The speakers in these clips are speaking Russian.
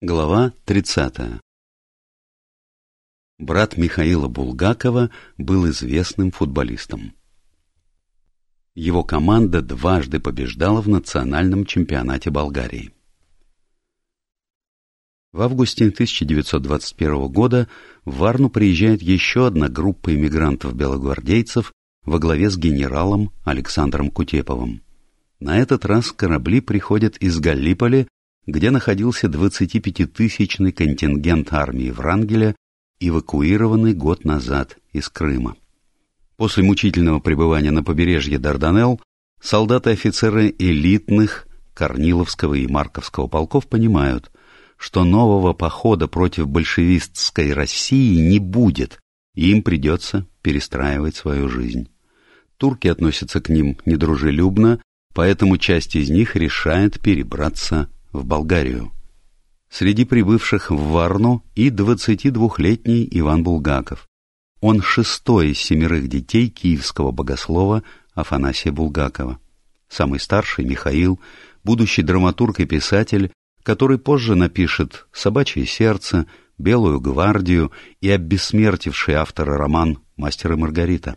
Глава 30. Брат Михаила Булгакова был известным футболистом. Его команда дважды побеждала в национальном чемпионате Болгарии. В августе 1921 года в Варну приезжает еще одна группа иммигрантов-белогвардейцев во главе с генералом Александром Кутеповым. На этот раз корабли приходят из Галлиполи где находился 25-тысячный контингент армии Врангеля, эвакуированный год назад из Крыма. После мучительного пребывания на побережье Дарданелл солдаты и офицеры элитных Корниловского и Марковского полков понимают, что нового похода против большевистской России не будет, и им придется перестраивать свою жизнь. Турки относятся к ним недружелюбно, поэтому часть из них решает перебраться в Болгарию. Среди прибывших в Варну и 22-летний Иван Булгаков. Он шестой из семерых детей киевского богослова Афанасия Булгакова. Самый старший Михаил, будущий драматург и писатель, который позже напишет «Собачье сердце», «Белую гвардию» и обессмертивший автора роман «Мастер и Маргарита».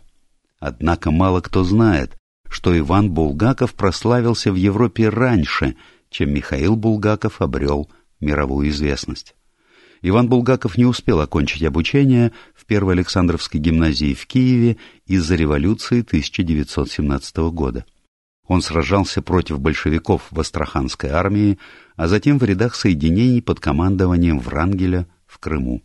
Однако мало кто знает, что Иван Булгаков прославился в Европе раньше, чем Михаил Булгаков обрел мировую известность. Иван Булгаков не успел окончить обучение в Первой Александровской гимназии в Киеве из-за революции 1917 года. Он сражался против большевиков в Астраханской армии, а затем в рядах соединений под командованием Врангеля в Крыму.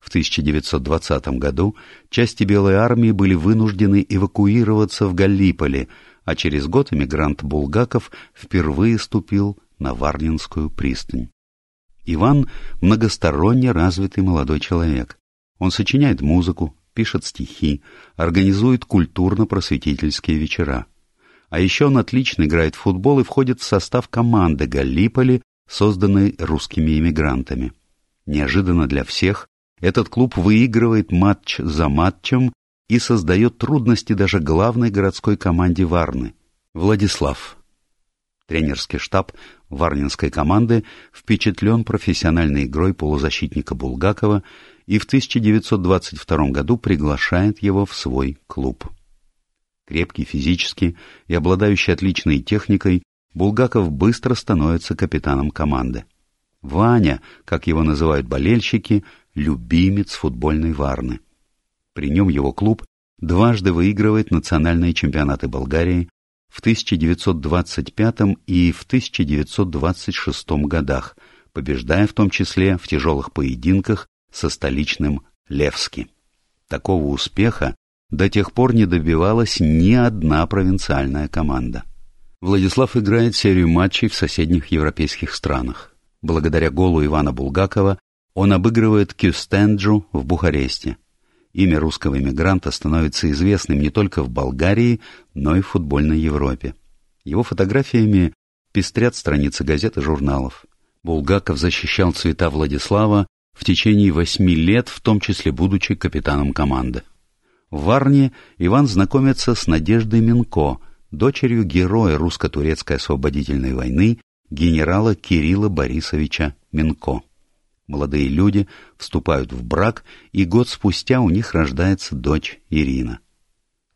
В 1920 году части Белой армии были вынуждены эвакуироваться в Галлиполи, а через год эмигрант Булгаков впервые ступил на Варнинскую пристань. Иван — многосторонне развитый молодой человек. Он сочиняет музыку, пишет стихи, организует культурно-просветительские вечера. А еще он отлично играет в футбол и входит в состав команды Галлиполи, созданной русскими иммигрантами. Неожиданно для всех этот клуб выигрывает матч за матчем и создает трудности даже главной городской команде Варны – Владислав. Тренерский штаб варнинской команды впечатлен профессиональной игрой полузащитника Булгакова и в 1922 году приглашает его в свой клуб. Крепкий физически и обладающий отличной техникой, Булгаков быстро становится капитаном команды. Ваня, как его называют болельщики, любимец футбольной Варны. При нем его клуб дважды выигрывает национальные чемпионаты Болгарии в 1925 и в 1926 годах, побеждая в том числе в тяжелых поединках со столичным Левски. Такого успеха до тех пор не добивалась ни одна провинциальная команда. Владислав играет серию матчей в соседних европейских странах. Благодаря голу Ивана Булгакова он обыгрывает Кюстенджу в Бухаресте, Имя русского эмигранта становится известным не только в Болгарии, но и в футбольной Европе. Его фотографиями пестрят страницы газет и журналов. Булгаков защищал цвета Владислава в течение восьми лет, в том числе будучи капитаном команды. В Варне Иван знакомится с Надеждой Минко, дочерью героя русско-турецкой освободительной войны генерала Кирилла Борисовича Минко. Молодые люди вступают в брак, и год спустя у них рождается дочь Ирина.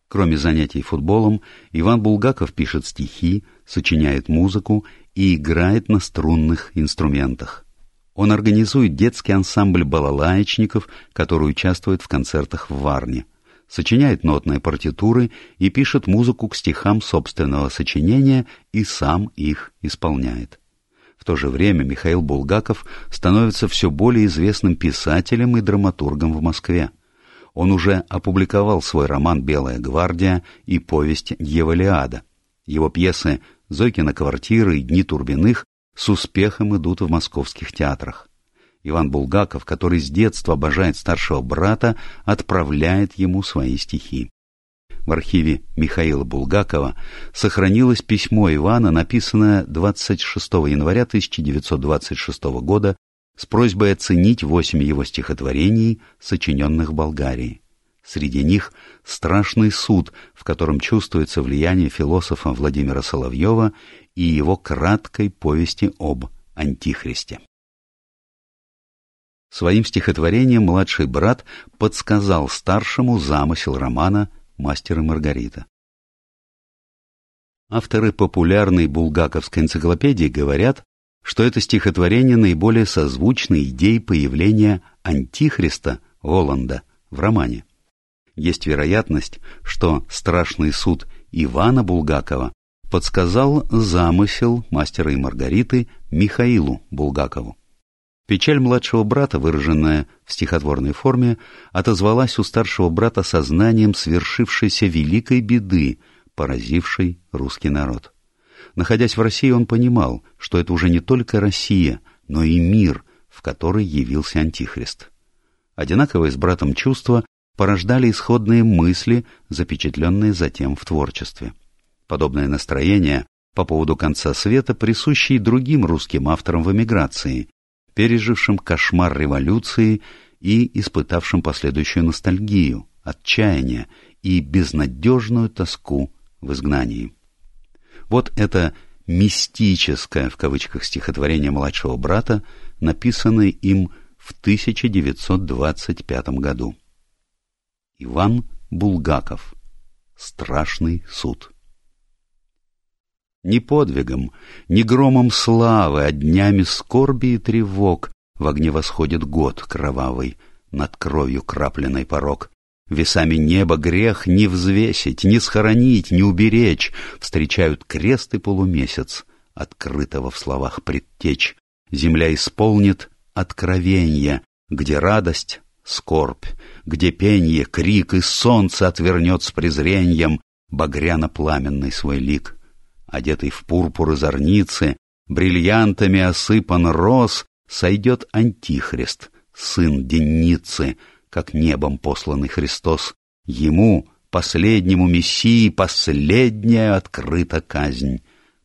Кроме занятий футболом, Иван Булгаков пишет стихи, сочиняет музыку и играет на струнных инструментах. Он организует детский ансамбль балалаечников, который участвует в концертах в Варне, сочиняет нотные партитуры и пишет музыку к стихам собственного сочинения и сам их исполняет. То же время Михаил Булгаков становится все более известным писателем и драматургом в Москве. Он уже опубликовал свой роман «Белая гвардия» и повесть «Евалиада». Его пьесы «Зойкина квартира» и «Дни Турбиных» с успехом идут в московских театрах. Иван Булгаков, который с детства обожает старшего брата, отправляет ему свои стихи в архиве Михаила Булгакова сохранилось письмо Ивана, написанное 26 января 1926 года с просьбой оценить восемь его стихотворений, сочиненных в Болгарии. Среди них «Страшный суд», в котором чувствуется влияние философа Владимира Соловьева и его краткой повести об Антихристе. Своим стихотворением младший брат подсказал старшему замысел романа «Мастер и Маргарита». Авторы популярной булгаковской энциклопедии говорят, что это стихотворение наиболее созвучно идее появления антихриста Воланда в романе. Есть вероятность, что страшный суд Ивана Булгакова подсказал замысел мастера и Маргариты Михаилу Булгакову. Печаль младшего брата, выраженная в стихотворной форме, отозвалась у старшего брата сознанием свершившейся великой беды, поразившей русский народ. Находясь в России, он понимал, что это уже не только Россия, но и мир, в который явился Антихрист. Одинаковые с братом чувства порождали исходные мысли, запечатленные затем в творчестве. Подобное настроение по поводу конца света присуще и другим русским авторам в эмиграции, пережившим кошмар революции и испытавшим последующую ностальгию, отчаяние и безнадежную тоску в изгнании. Вот это «мистическое» в кавычках стихотворение младшего брата, написанное им в 1925 году. Иван Булгаков. Страшный суд. Ни подвигом, ни громом славы, а днями скорби и тревог в огне восходит год кровавый, над кровью крапленный порог. Весами неба грех не взвесить, не схоронить, не уберечь, встречают крест и полумесяц, открытого в словах предтечь. Земля исполнит откровенье, где радость — скорбь, где пенье, крик и солнце отвернет с презрением багряно-пламенный свой лик одетый в пурпуры зорницы, бриллиантами осыпан роз, сойдет Антихрист, сын Денницы, как небом посланный Христос. Ему, последнему Мессии, последняя открыта казнь.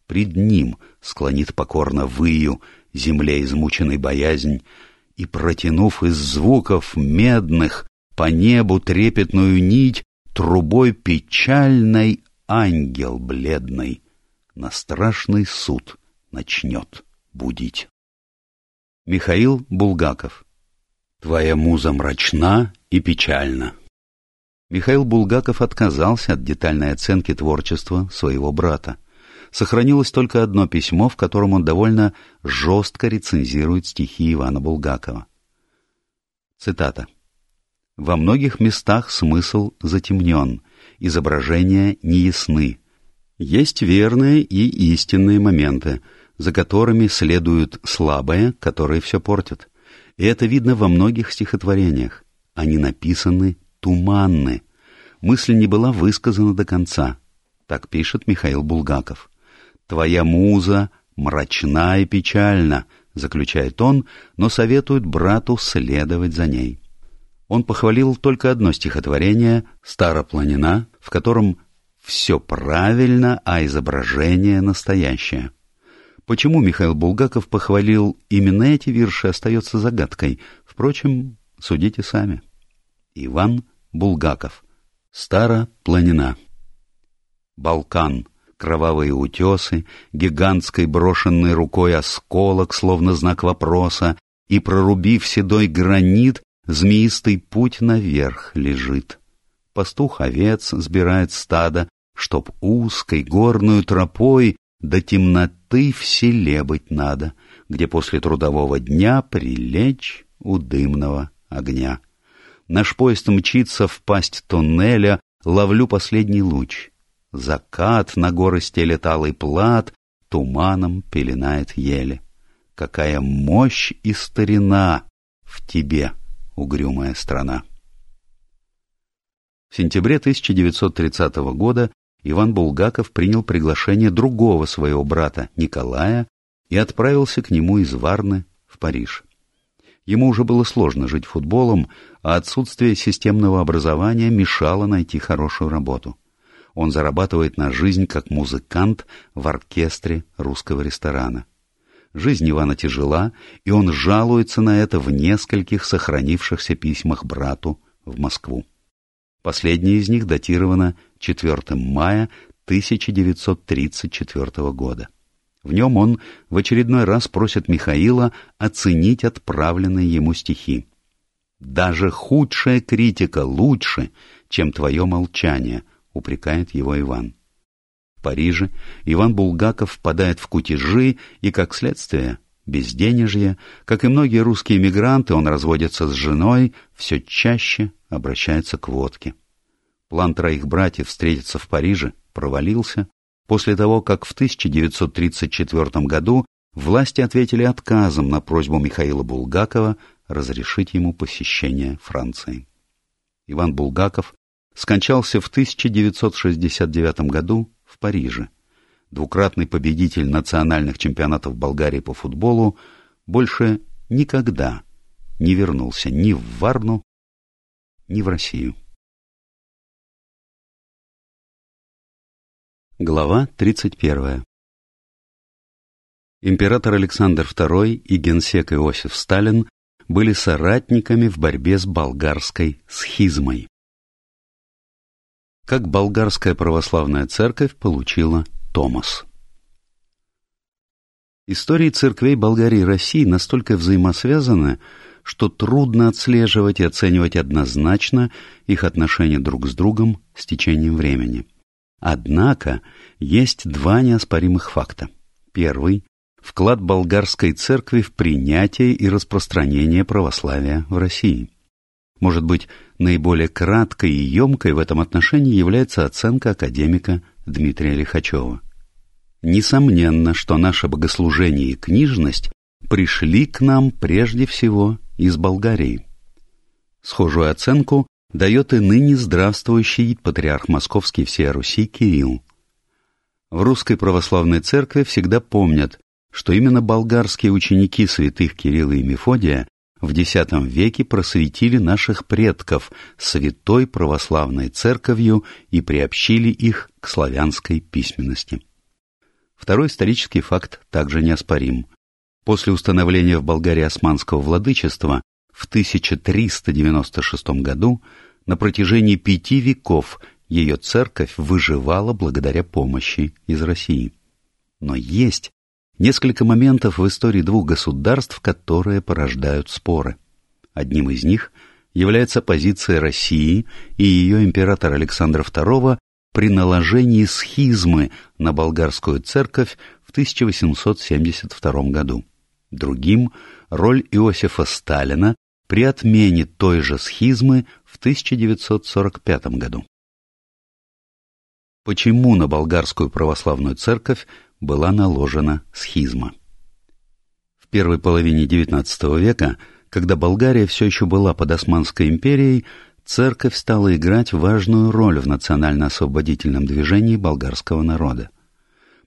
Пред ним склонит покорно выю, земле измученной боязнь, и, протянув из звуков медных по небу трепетную нить, трубой печальной ангел бледный на страшный суд начнет будить. Михаил Булгаков Твоя муза мрачна и печальна. Михаил Булгаков отказался от детальной оценки творчества своего брата. Сохранилось только одно письмо, в котором он довольно жестко рецензирует стихи Ивана Булгакова. Цитата. «Во многих местах смысл затемнен, изображения неясны, есть верные и истинные моменты, за которыми следуют слабые, которые все портят. И это видно во многих стихотворениях. Они написаны туманны. Мысль не была высказана до конца. Так пишет Михаил Булгаков. «Твоя муза мрачна и печальна», заключает он, но советует брату следовать за ней. Он похвалил только одно стихотворение «Старопланина», в котором все правильно, а изображение настоящее. Почему Михаил Булгаков похвалил именно эти вирши, остается загадкой. Впрочем, судите сами. Иван Булгаков. Стара планина. Балкан. Кровавые утесы, гигантской брошенной рукой осколок, словно знак вопроса, и, прорубив седой гранит, змеистый путь наверх лежит. Пастух овец сбирает стадо, чтоб узкой горную тропой до темноты в селе быть надо, где после трудового дня прилечь у дымного огня. Наш поезд мчится в пасть туннеля, ловлю последний луч. Закат на горы стелет алый плат, туманом пеленает еле. Какая мощь и старина в тебе, угрюмая страна! В сентябре 1930 года Иван Булгаков принял приглашение другого своего брата, Николая, и отправился к нему из Варны в Париж. Ему уже было сложно жить футболом, а отсутствие системного образования мешало найти хорошую работу. Он зарабатывает на жизнь как музыкант в оркестре русского ресторана. Жизнь Ивана тяжела, и он жалуется на это в нескольких сохранившихся письмах брату в Москву. Последнее из них датировано 4 мая 1934 года. В нем он в очередной раз просит Михаила оценить отправленные ему стихи. «Даже худшая критика лучше, чем твое молчание», — упрекает его Иван. В Париже Иван Булгаков впадает в кутежи и, как следствие, безденежье, как и многие русские мигранты, он разводится с женой, все чаще обращается к водке. План троих братьев встретиться в Париже провалился после того, как в 1934 году власти ответили отказом на просьбу Михаила Булгакова разрешить ему посещение Франции. Иван Булгаков скончался в 1969 году в Париже двукратный победитель национальных чемпионатов Болгарии по футболу, больше никогда не вернулся ни в Варну, ни в Россию. Глава 31. Император Александр II и генсек Иосиф Сталин были соратниками в борьбе с болгарской схизмой. Как болгарская православная церковь получила Томас. Истории церквей Болгарии и России настолько взаимосвязаны, что трудно отслеживать и оценивать однозначно их отношения друг с другом с течением времени. Однако есть два неоспоримых факта. Первый – вклад болгарской церкви в принятие и распространение православия в России. Может быть, наиболее краткой и емкой в этом отношении является оценка академика Дмитрия Лихачева. Несомненно, что наше богослужение и книжность пришли к нам прежде всего из Болгарии. Схожую оценку дает и ныне здравствующий патриарх Московский всея Руси Кирилл. В русской православной церкви всегда помнят, что именно болгарские ученики святых Кирилла и Мефодия в X веке просветили наших предков святой православной церковью и приобщили их к славянской письменности. Второй исторический факт также неоспорим. После установления в Болгарии османского владычества в 1396 году на протяжении пяти веков ее церковь выживала благодаря помощи из России. Но есть несколько моментов в истории двух государств, которые порождают споры. Одним из них является позиция России и ее императора Александра II при наложении схизмы на болгарскую церковь в 1872 году. Другим – роль Иосифа Сталина при отмене той же схизмы в 1945 году. Почему на болгарскую православную церковь была наложена схизма. В первой половине XIX века, когда Болгария все еще была под Османской империей, церковь стала играть важную роль в национально-освободительном движении болгарского народа.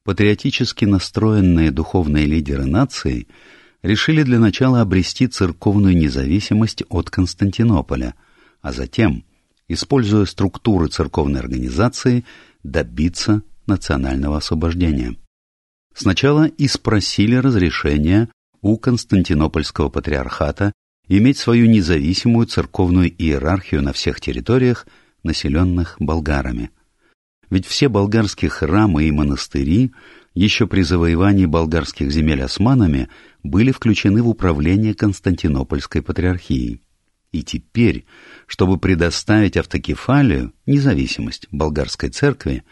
Патриотически настроенные духовные лидеры нации решили для начала обрести церковную независимость от Константинополя, а затем, используя структуры церковной организации, добиться национального освобождения. Сначала и спросили разрешения у Константинопольского патриархата иметь свою независимую церковную иерархию на всех территориях, населенных болгарами. Ведь все болгарские храмы и монастыри еще при завоевании болгарских земель османами были включены в управление Константинопольской патриархией. И теперь, чтобы предоставить автокефалию, независимость болгарской церкви,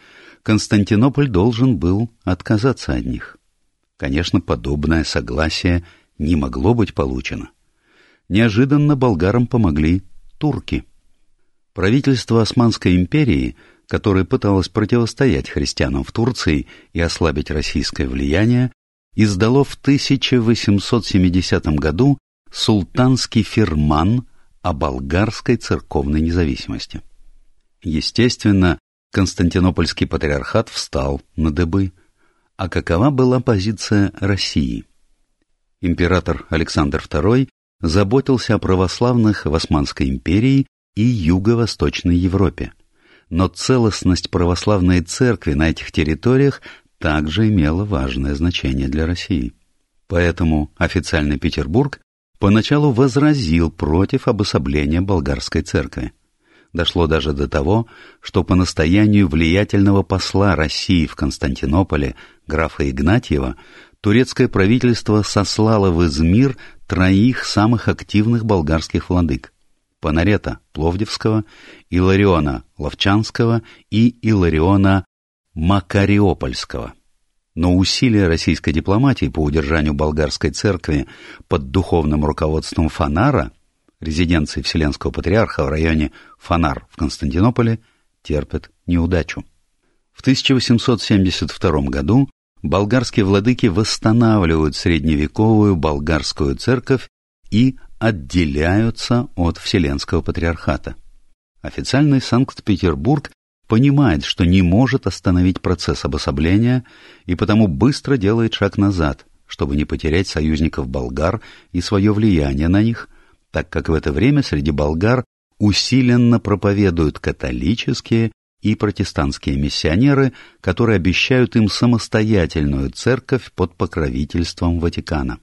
Константинополь должен был отказаться от них. Конечно, подобное согласие не могло быть получено. Неожиданно болгарам помогли турки. Правительство Османской империи, которое пыталось противостоять христианам в Турции и ослабить российское влияние, издало в 1870 году султанский фирман о болгарской церковной независимости. Естественно, Константинопольский патриархат встал на дыбы. А какова была позиция России? Император Александр II заботился о православных в Османской империи и Юго-Восточной Европе. Но целостность православной церкви на этих территориях также имела важное значение для России. Поэтому официальный Петербург поначалу возразил против обособления болгарской церкви. Дошло даже до того, что по настоянию влиятельного посла России в Константинополе графа Игнатьева, турецкое правительство сослало в Измир троих самых активных болгарских владык – Панарета Пловдивского, Илариона Ловчанского и Илариона Макариопольского. Но усилия российской дипломатии по удержанию болгарской церкви под духовным руководством Фанара, резиденции Вселенского Патриарха в районе Фанар в Константинополе, терпят неудачу. В 1872 году болгарские владыки восстанавливают средневековую болгарскую церковь и отделяются от Вселенского Патриархата. Официальный Санкт-Петербург понимает, что не может остановить процесс обособления и потому быстро делает шаг назад, чтобы не потерять союзников болгар и свое влияние на них, так как в это время среди болгар усиленно проповедуют католические и протестантские миссионеры, которые обещают им самостоятельную церковь под покровительством Ватикана.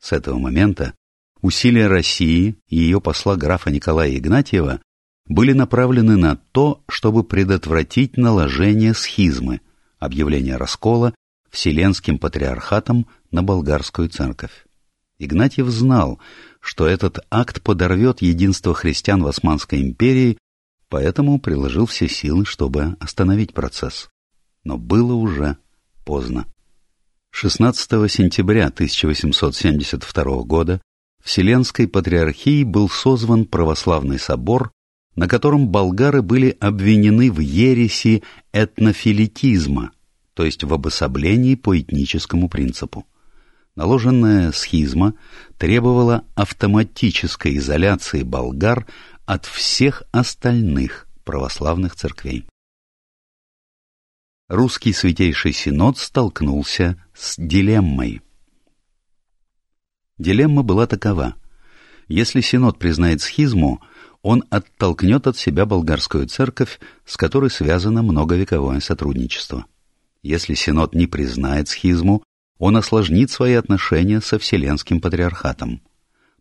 С этого момента усилия России и ее посла графа Николая Игнатьева были направлены на то, чтобы предотвратить наложение схизмы, объявление раскола Вселенским патриархатом на болгарскую церковь. Игнатьев знал, что этот акт подорвет единство христиан в Османской империи поэтому приложил все силы, чтобы остановить процесс. Но было уже поздно. 16 сентября 1872 года Вселенской Патриархии был созван православный собор, на котором болгары были обвинены в ереси этнофилитизма, то есть в обособлении по этническому принципу. Наложенная схизма требовала автоматической изоляции болгар от всех остальных православных церквей. Русский Святейший Синод столкнулся с дилеммой. Дилемма была такова. Если Синод признает схизму, он оттолкнет от себя болгарскую церковь, с которой связано многовековое сотрудничество. Если Синод не признает схизму, он осложнит свои отношения со Вселенским Патриархатом.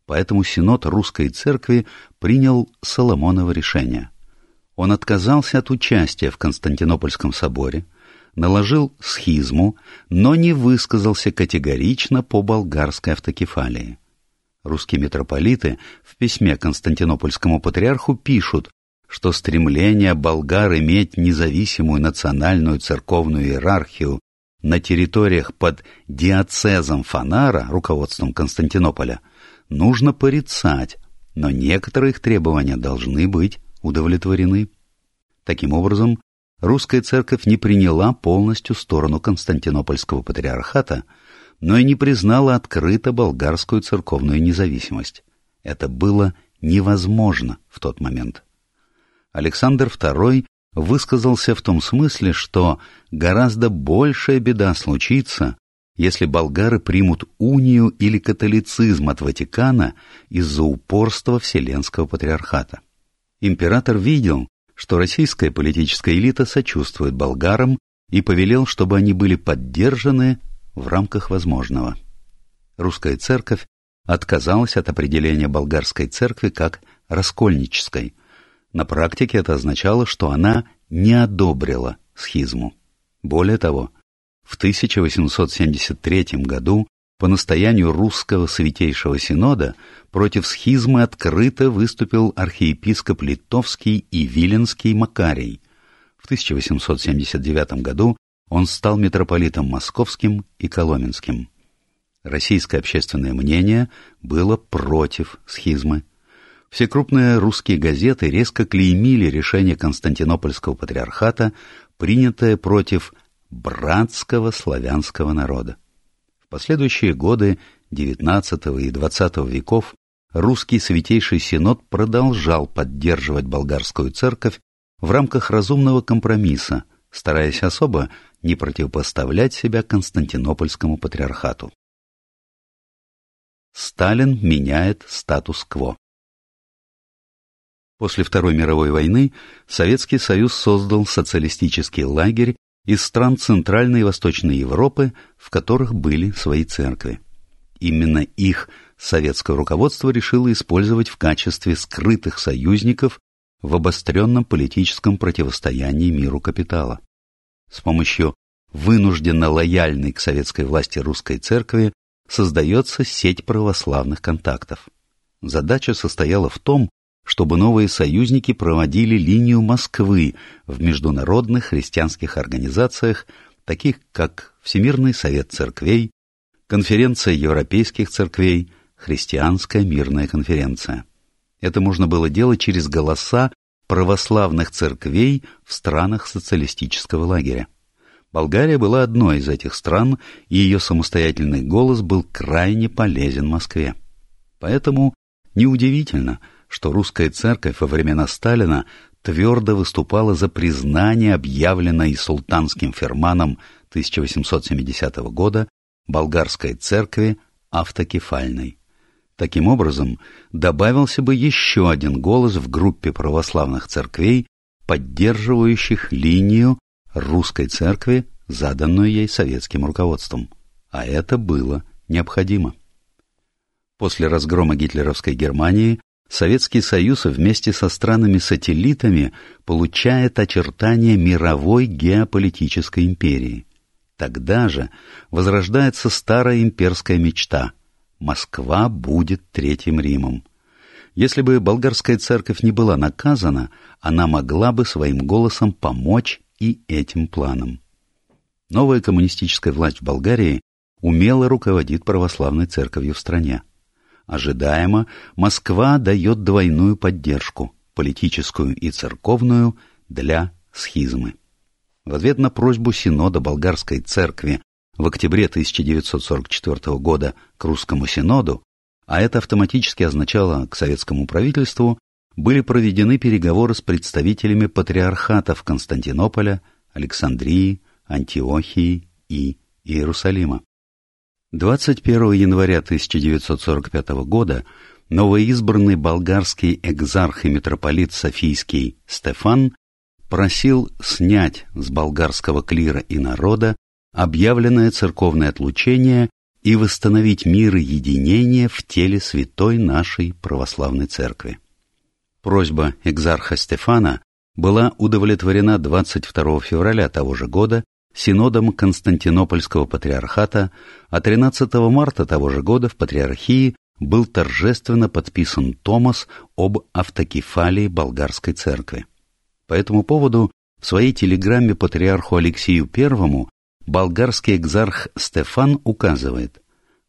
Поэтому Синод Русской Церкви принял Соломоново решение. Он отказался от участия в Константинопольском соборе, наложил схизму, но не высказался категорично по болгарской автокефалии. Русские митрополиты в письме Константинопольскому патриарху пишут, что стремление болгар иметь независимую национальную церковную иерархию на территориях под диацезом Фанара, руководством Константинополя, нужно порицать, но некоторые их требования должны быть удовлетворены. Таким образом, русская церковь не приняла полностью сторону Константинопольского патриархата, но и не признала открыто болгарскую церковную независимость. Это было невозможно в тот момент. Александр II высказался в том смысле, что гораздо большая беда случится, если болгары примут унию или католицизм от Ватикана из-за упорства Вселенского Патриархата. Император видел, что российская политическая элита сочувствует болгарам и повелел, чтобы они были поддержаны в рамках возможного. Русская церковь отказалась от определения болгарской церкви как раскольнической. На практике это означало, что она не одобрила схизму. Более того, в 1873 году по настоянию русского святейшего синода против схизмы открыто выступил архиепископ Литовский и Виленский Макарий. В 1879 году он стал митрополитом Московским и Коломенским. Российское общественное мнение было против схизмы. Все крупные русские газеты резко клеймили решение Константинопольского патриархата, принятое против братского славянского народа. Последующие годы XIX и XX веков русский Святейший Синод продолжал поддерживать болгарскую церковь в рамках разумного компромисса, стараясь особо не противопоставлять себя Константинопольскому патриархату. Сталин меняет статус-кво. После Второй мировой войны Советский Союз создал социалистический лагерь из стран Центральной и Восточной Европы, в которых были свои церкви. Именно их советское руководство решило использовать в качестве скрытых союзников в обостренном политическом противостоянии миру капитала. С помощью вынужденно лояльной к советской власти русской церкви, создается сеть православных контактов. Задача состояла в том, чтобы новые союзники проводили линию Москвы в международных христианских организациях, таких как Всемирный совет церквей, Конференция европейских церквей, Христианская мирная конференция. Это можно было делать через голоса православных церквей в странах социалистического лагеря. Болгария была одной из этих стран, и ее самостоятельный голос был крайне полезен Москве. Поэтому неудивительно, что русская церковь во времена Сталина твердо выступала за признание объявленной султанским ферманом 1870 года болгарской церкви автокефальной. Таким образом, добавился бы еще один голос в группе православных церквей, поддерживающих линию русской церкви, заданную ей советским руководством. А это было необходимо. После разгрома гитлеровской Германии Советский Союз вместе со странами-сателлитами получает очертания мировой геополитической империи. Тогда же возрождается старая имперская мечта – Москва будет Третьим Римом. Если бы болгарская церковь не была наказана, она могла бы своим голосом помочь и этим планам. Новая коммунистическая власть в Болгарии умело руководит православной церковью в стране. Ожидаемо, Москва дает двойную поддержку, политическую и церковную, для схизмы. В ответ на просьбу Синода Болгарской церкви в октябре 1944 года к Русскому Синоду, а это автоматически означало к советскому правительству, были проведены переговоры с представителями патриархатов Константинополя, Александрии, Антиохии и Иерусалима. 21 января 1945 года новоизбранный болгарский экзарх и митрополит Софийский Стефан просил снять с болгарского клира и народа объявленное церковное отлучение и восстановить мир и единение в теле святой нашей православной церкви. Просьба экзарха Стефана была удовлетворена 22 февраля того же года Синодом Константинопольского патриархата, а 13 марта того же года в Патриархии был торжественно подписан Томас об автокефалии болгарской церкви. По этому поводу в своей телеграмме патриарху Алексию Первому болгарский экзарх Стефан указывает,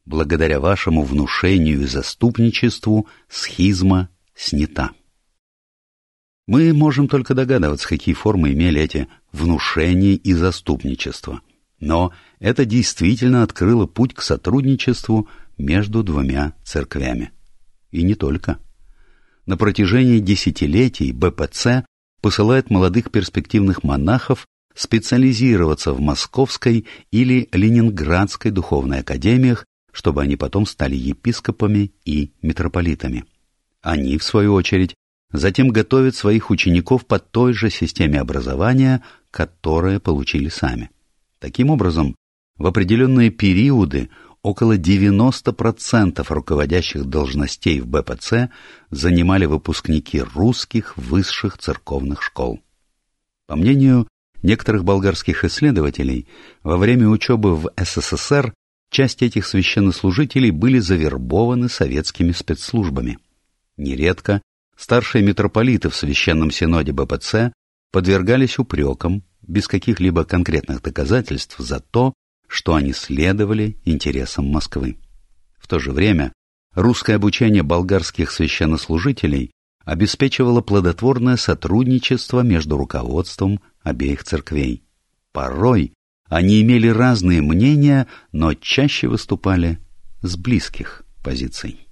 благодаря вашему внушению и заступничеству схизма снята. Мы можем только догадываться, какие формы имели эти внушения и заступничество. Но это действительно открыло путь к сотрудничеству между двумя церквями. И не только. На протяжении десятилетий БПЦ посылает молодых перспективных монахов специализироваться в Московской или Ленинградской духовной академиях, чтобы они потом стали епископами и митрополитами. Они, в свою очередь, затем готовят своих учеников по той же системе образования, которое получили сами. Таким образом, в определенные периоды около 90% руководящих должностей в БПЦ занимали выпускники русских высших церковных школ. По мнению некоторых болгарских исследователей, во время учебы в СССР часть этих священнослужителей были завербованы советскими спецслужбами. Нередко старшие митрополиты в Священном Синоде БПЦ подвергались упрекам, без каких-либо конкретных доказательств, за то, что они следовали интересам Москвы. В то же время русское обучение болгарских священнослужителей обеспечивало плодотворное сотрудничество между руководством обеих церквей. Порой они имели разные мнения, но чаще выступали с близких позиций.